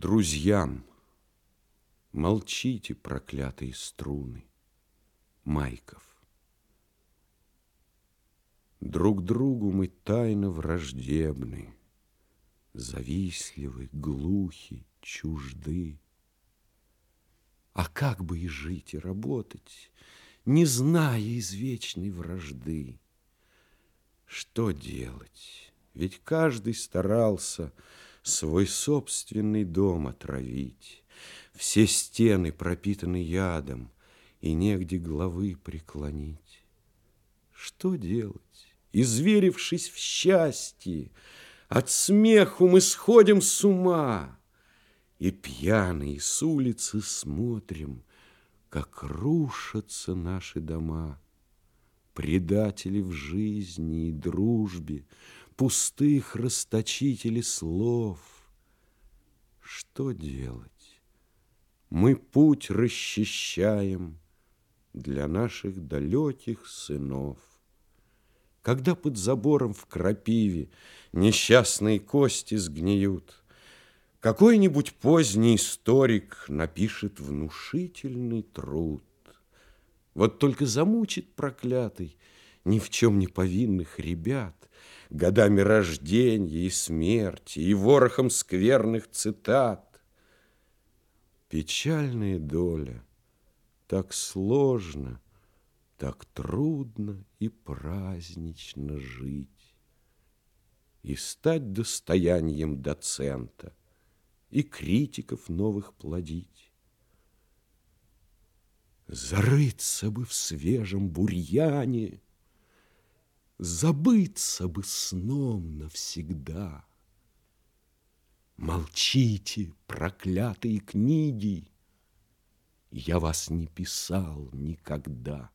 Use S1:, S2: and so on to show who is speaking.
S1: Друзьям, молчите, проклятые струны, Майков. Друг другу мы тайно враждебны, Завистливы, глухи, чужды. А как бы и жить, и работать, Не зная извечной вражды? Что делать? Ведь каждый старался Свой собственный дом отравить. Все стены пропитаны ядом, И негде головы преклонить. Что делать? Изверившись в счастье, От смеху мы сходим с ума, И пьяные с улицы смотрим, Как рушатся наши дома. Предатели в жизни и дружбе, Пустых расточители слов. Что делать? Мы путь расчищаем Для наших далеких сынов. Когда под забором в крапиве Несчастные кости сгниют, Какой-нибудь поздний историк Напишет внушительный труд. Вот только замучит проклятый Ни в чем не повинных ребят Годами рождения и смерти И ворохом скверных цитат. Печальная доля, так сложно — так трудно и празднично жить, И стать достоянием доцента, И критиков новых плодить. Зарыться бы в свежем бурьяне, Забыться бы сном навсегда. Молчите, проклятые книги, Я вас не писал никогда.